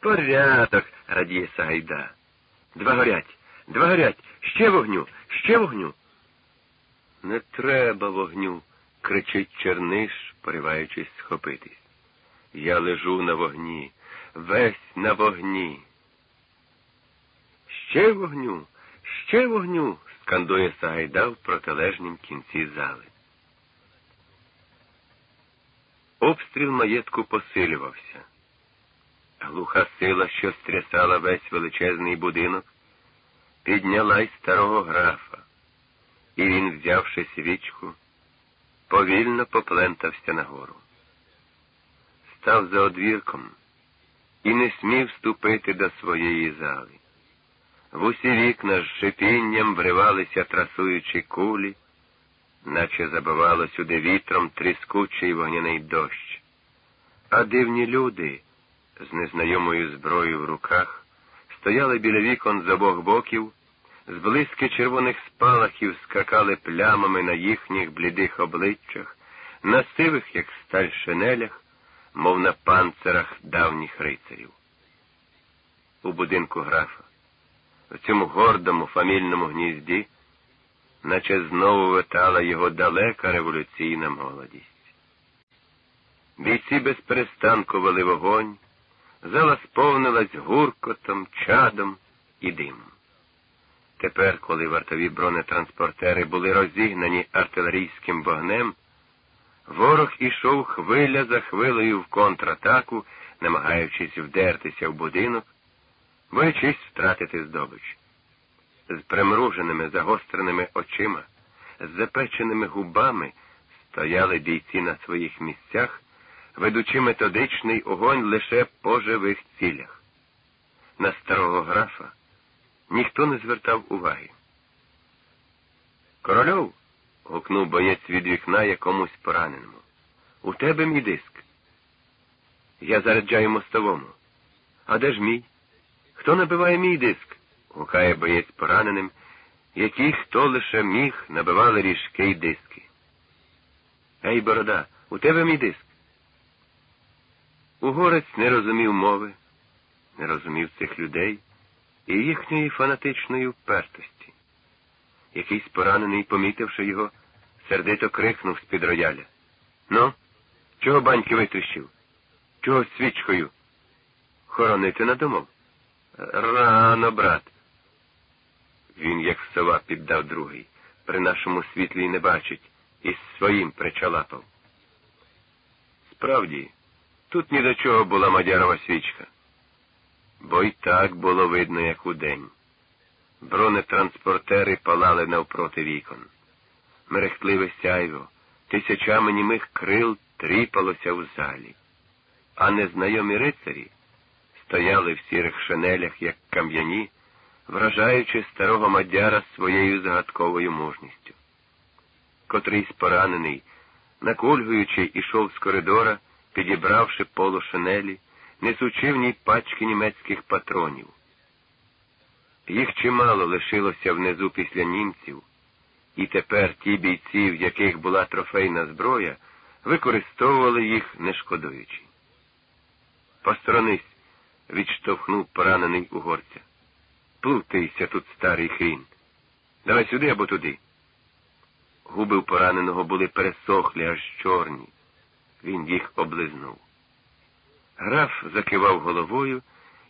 Порядок, радіє Сагайда. Два горять, два горять, ще вогню, ще вогню. Не треба вогню, кричить Черниш, пориваючись схопитись. Я лежу на вогні, весь на вогні. Ще вогню, ще вогню, скандує Сагайда в протилежнім кінці зали. Обстріл маєтку посилювався. Глуха сила, що стрясала весь величезний будинок, підняла й старого графа, і він, взявши свічку, повільно поплентався нагору. Став за одвірком і не смів ступити до своєї зали. В усі вікна з шипінням вривалися трасуючі кулі, наче забивало сюди вітром тріскучий вогняний дощ. А дивні люди з незнайомою зброєю в руках стояли біля вікон з обох боків, з близьки червоних спалахів скакали плямами на їхніх блідих обличчях, на сивих, як сталь шинелях, мов на панцирах давніх рицарів. У будинку графа, в цьому гордому фамільному гнізді, наче знову витала його далека революційна молодість. Бійці без перестанку вели вогонь, зала сповнилась гуркотом, чадом і димом. Тепер, коли вартові бронетранспортери були розігнані артилерійським вогнем, ворог ішов хвиля за хвилею в контратаку, намагаючись вдертися в будинок, боячись втратити здобич. З примруженими загостреними очима, з запеченими губами стояли бійці на своїх місцях, ведучи методичний огонь лише по живих цілях. На старого графа ніхто не звертав уваги. Корольов. гукнув боєць від вікна якомусь пораненому. У тебе мій диск. Я заряджаю мостовому. А де ж мій? Хто набиває мій диск? гукає боєць пораненим, які хто лише міг набивали ріжки й диски. Ей, борода, у тебе мій диск. Угорець не розумів мови, не розумів цих людей і їхньої фанатичної впертості. Якийсь поранений, помітивши його, сердито крикнув з-під рояля. Ну, чого баньки витріщив? Чого свічкою? Хоронити надумав? Рано, брат. Він, як сова, піддав другий, при нашому світлі не бачить, і своїм причалапав. Справді, тут ні до чого була мадярова свічка бо й так було видно, як удень. Бронетранспортери палали навпроти вікон. Мерехтливе сяйво, тисячами німих крил тріпалося в залі, а незнайомі рицарі стояли в сірих шинелях, як кам'яні, вражаючи старого мадяра своєю загадковою мужністю. Котрийсь поранений, накульгуючи, ішов з коридора, підібравши полу шинелі, несучи в ній пачки німецьких патронів. Їх чимало лишилося внизу після німців, і тепер ті бійці, в яких була трофейна зброя, використовували їх не шкодуючи. Посторонись, відштовхнув поранений угорця. Плутайся тут, старий хрін. Давай сюди або туди. Губи у пораненого були пересохлі, аж чорні. Він їх облизнув. Граф закивав головою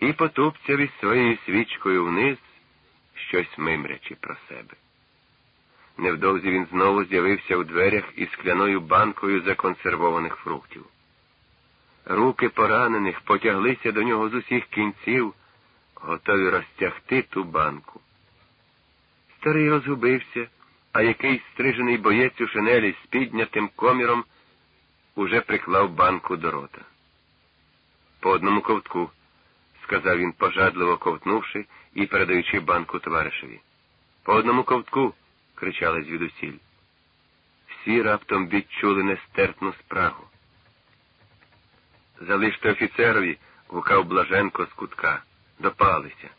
і потупцяв із своєю свічкою вниз, щось мимрячи про себе. Невдовзі він знову з'явився у дверях із скляною банкою законсервованих фруктів. Руки поранених потяглися до нього з усіх кінців, готові розтягти ту банку. Старий розгубився, а якийсь стрижений боєць у шинелі з піднятим коміром уже приклав банку до рота. По одному ковтку, сказав він, пожадливо ковтнувши і передаючи банку товаришеві. По одному ковтку. кричали звідусіль. Всі раптом відчули нестерпну спрагу. Залиште офіцерові, гукав Блаженко з кутка, допалися.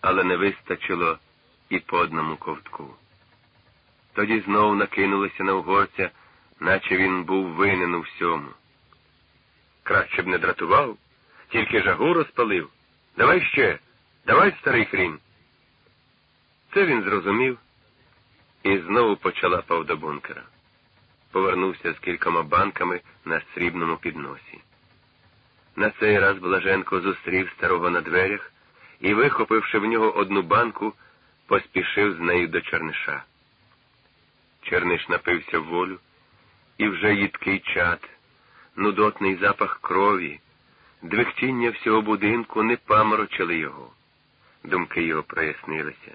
Але не вистачило і по одному ковтку. Тоді знов накинулися на угорця, наче він був винен у всьому. Краще б не дратував, Тільки жагу розпалив. Давай ще, давай, старий хрін. Це він зрозумів і знову почала до бункера. Повернувся з кількома банками на срібному підносі. На цей раз Блаженко зустрів старого на дверях і, вихопивши в нього одну банку, поспішив з нею до Черниша. Черниш напився в волю, і вже їдкий чад, нудотний запах крові, двихтіння всього будинку не паморочили його. Думки його прояснилися.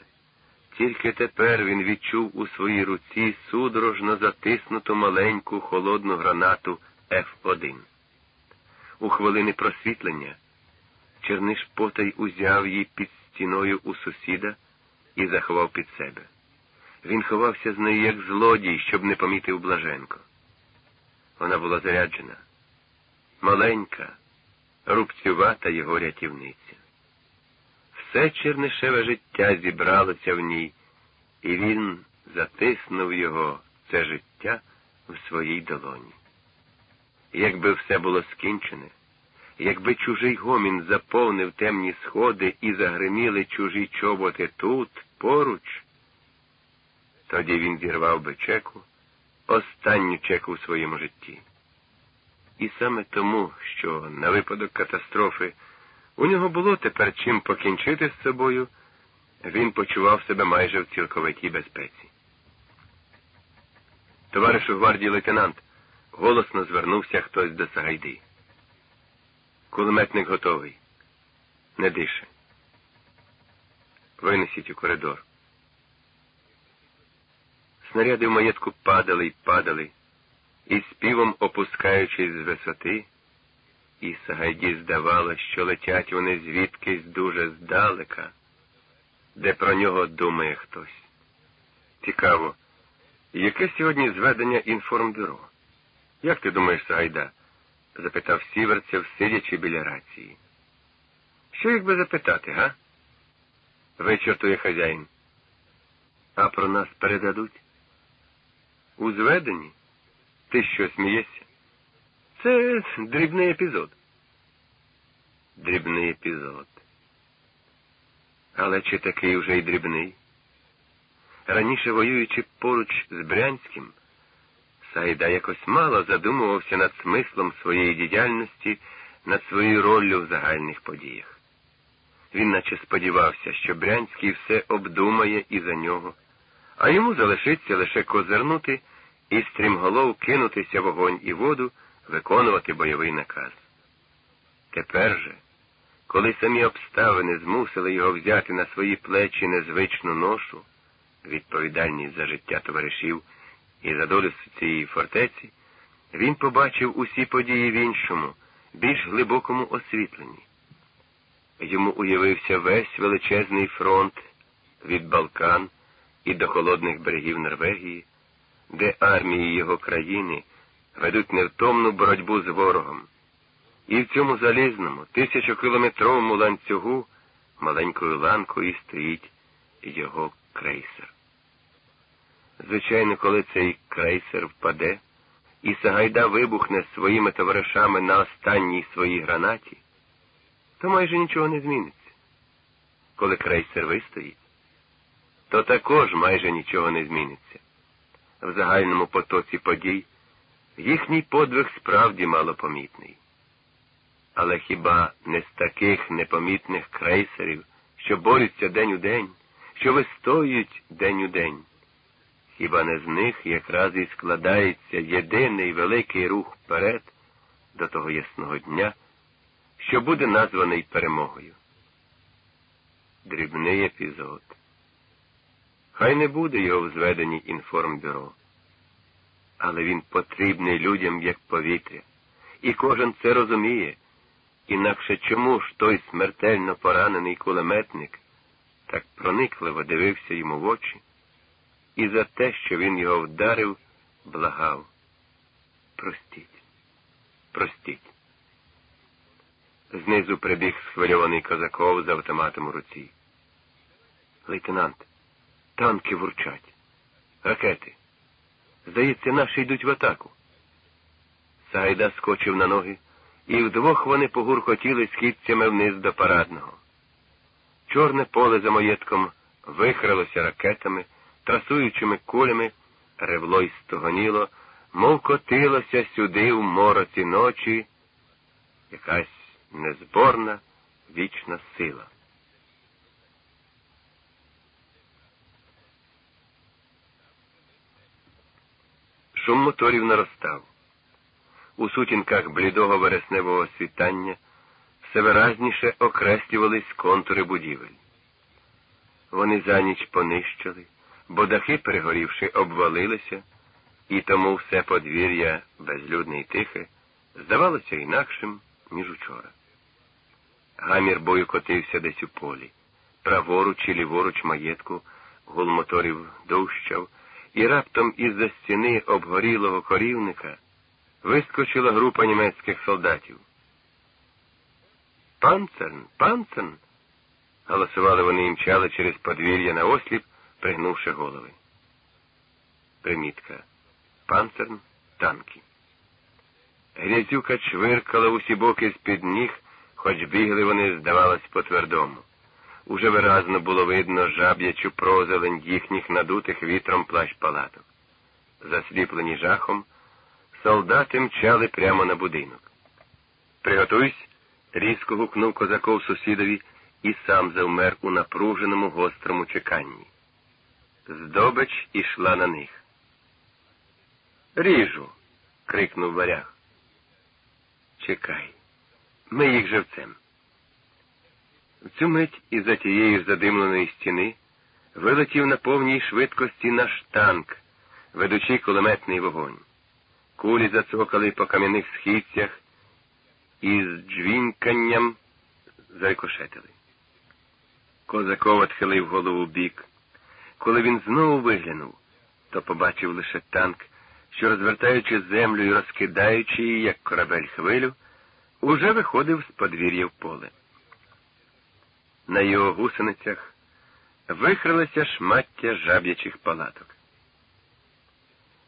Тільки тепер він відчув у своїй руці судорожно затиснуту маленьку холодну гранату Ф1. У хвилини просвітлення Черниш потай узяв її під стіною у сусіда і заховав під себе. Він ховався з нею як злодій, щоб не помітив Блаженко. Вона була заряджена, маленька, рубцювата його рятівниця. Все чернишеве життя зібралося в ній, і він затиснув його, це життя, в своїй долоні. Якби все було скінчене, якби чужий гомін заповнив темні сходи і загриміли чужі чоботи тут, поруч, тоді він зірвав би чеку, останню чеку у своєму житті. І саме тому, що на випадок катастрофи у нього було тепер чим покінчити з собою, він почував себе майже в цілковитій безпеці. Товаришу гвардії лейтенант, голосно звернувся хтось до Сагайди. Кулеметник готовий. Не дише. Винесіть у коридор. Снаряди в маєтку падали й падали, і співом опускаючись з висоти, і Сагайді здавалось, що летять вони звідкись дуже здалека, де про нього думає хтось. Цікаво, яке сьогодні зведення інформбюро? Як ти думаєш, Сагайда? запитав сіверцев, сидячи біля рації. Що їх би запитати, га? Вичортує хазяїн. А про нас передадуть? У зведенні? Ти що смієшся? Це дрібний епізод. Дрібний епізод. Але чи такий уже й дрібний? Раніше воюючи поруч з Брянським, Сайда якось мало задумувався над смислом своєї діяльності, над своєю роллю в загальних подіях. Він наче сподівався, що Брянський все обдумає і за нього, а йому залишиться лише козирнути і стрімголов кинутися в огонь і воду, виконувати бойовий наказ. Тепер же, коли самі обставини змусили його взяти на свої плечі незвичну ношу, відповідальність за життя товаришів і за долю цієї фортеці, він побачив усі події в іншому, більш глибокому освітленні. Йому уявився весь величезний фронт від Балкан і до холодних берегів Норвегії, де армії його країни ведуть невтомну боротьбу з ворогом. І в цьому залізному, тисячокілометровому ланцюгу маленькою ланкою стоїть його крейсер. Звичайно, коли цей крейсер впаде, і Сагайда вибухне своїми товаришами на останній своїй гранаті, то майже нічого не зміниться. Коли крейсер вистоїть, то також майже нічого не зміниться. В загальному потоці подій їхній подвиг справді малопомітний. Але хіба не з таких непомітних крейсерів, що борються день у день, що вистоюють день у день? Хіба не з них якраз і складається єдиний великий рух вперед до того ясного дня, що буде названий перемогою? Дрібний епізод. Хай не буде його в зведенні інформбюро, але він потрібний людям як повітря, і кожен це розуміє. Інакше чому ж той смертельно поранений кулеметник так проникливо дивився йому в очі? і за те, що він його вдарив, благав. Простіть, простіть. Знизу прибіг схвильований козаков з автоматом у руці. Лейтенант, танки вурчать. Ракети. Здається, наші йдуть в атаку. Сагайда скочив на ноги і вдвох вони погуркотіли східцями вниз до парадного. Чорне поле за маєтком вихралося ракетами, трасуючими кулями, ревло й стогоніло, мов котилося сюди в мороці ночі якась незборна вічна сила. Шум моторів наростав. У сутінках блідого вересневого світання все виразніше окреслювались контури будівель. Вони за ніч понищили, бо дахи, перегорівши, обвалилися, і тому все подвір'я безлюдне й тихе здавалося інакшим, ніж учора. Гамір бою котився десь у полі, праворуч і ліворуч маєтку, гул моторів довщав, і раптом із-за стіни обгорілого корівника вискочила група німецьких солдатів. Панцерн, панцерн. Голосували вони і мчали через подвір'я на осліп, пригнувши голови. Примітка. Панцерн танки. Грязюка чвиркала усі боки з-під ніг, хоч бігли вони, здавалось, по твердому. Уже виразно було видно жаб'ячу прозелень їхніх надутих вітром плащ палаток. Засліплені жахом, солдати мчали прямо на будинок. Приготуйсь, різко гукнув козаков сусідові і сам завмер у напруженому гострому чеканні. Здобич ішла на них. Ріжу. крикнув варяг. Чекай, ми їх живцем. В цю мить із за тієї задимленої стіни вилетів на повній швидкості наш танк, ведучи кулеметний вогонь. Кулі зацокали по кам'яних східцях і з джвінканням зарикошетили. Козаков отхилив голову бік. Коли він знову виглянув, то побачив лише танк, що, розвертаючи землю і розкидаючи її, як корабель хвилю, уже виходив з подвір'я в поле. На його гусеницях вихрилося шмаття жаб'ячих палаток.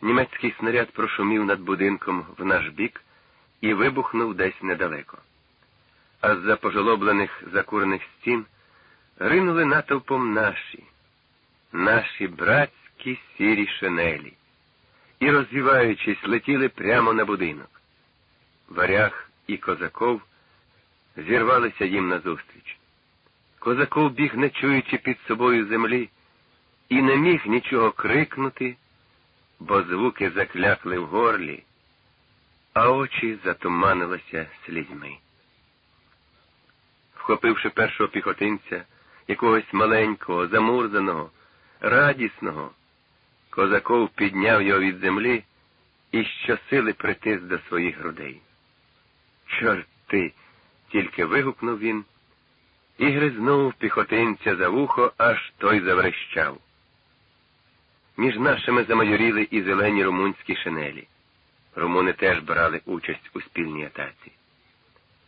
Німецький снаряд прошумів над будинком в наш бік і вибухнув десь недалеко. А з-за пожолоблених закурених стін ринули натовпом наші, наші братські сірі шинелі і, розвіваючись, летіли прямо на будинок. Варяг і козаков зірвалися їм назустріч. Козаков біг, не чуючи під собою землі, і не міг нічого крикнути, бо звуки заклякли в горлі, а очі затуманилися слізьми. Вхопивши першого піхотинця, якогось маленького, замурзаного, радісного, Козаков підняв його від землі і щосили притис до своїх грудей. Чорти. тільки вигукнув він і гризнув піхотинця за вухо, аж той заврещав. Між нашими замайоріли і зелені румунські шинелі. Румуни теж брали участь у спільній атаці.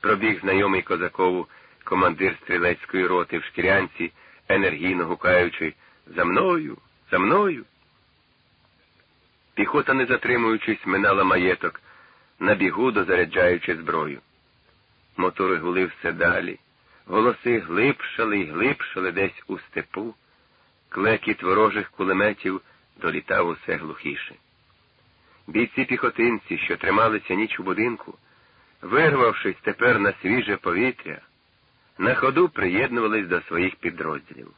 Пробіг знайомий козакову командир стрілецької роти в шкірянці, енергійно гукаючи За мною, за мною. Піхота, не затримуючись, минала маєток, на бігу дозаряджаючи зброю. Мотори гули все далі, голоси глибшали й глибшали десь у степу, клекіт ворожих кулеметів долітав усе глухіше. Бійці піхотинці, що трималися ніч у будинку, вирвавшись тепер на свіже повітря, на ходу приєднувались до своїх підрозділів.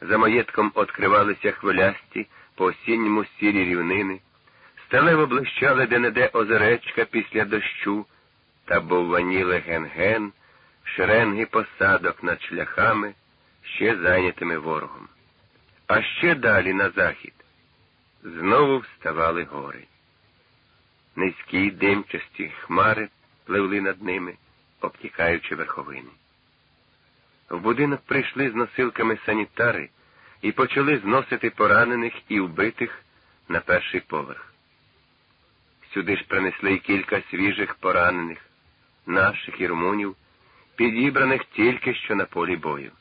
За маєтком откривалися хвилясті по осінньому сірі рівнини, сталево блищали де-не-де озеречка після дощу та бовваніли ген-ген, шеренги посадок над шляхами, ще зайнятими ворогом. А ще далі на захід знову вставали гори. Низькі димчасті хмари пливли над ними, обтікаючи верховини. В будинок прийшли з носилками санітари і почали зносити поранених і вбитих на перший поверх. Сюди ж принесли кілька свіжих поранених, наших і румунів, підібраних тільки що на полі бою.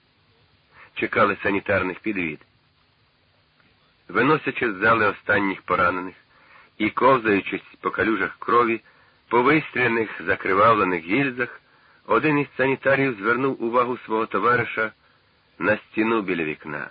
Чекали санітарних підвід. Виносячи з зали останніх поранених і ковзаючись по калюжах крові, По вистріляних закривавлених гільзах один із санітарів звернув увагу свого товариша на стіну біля вікна.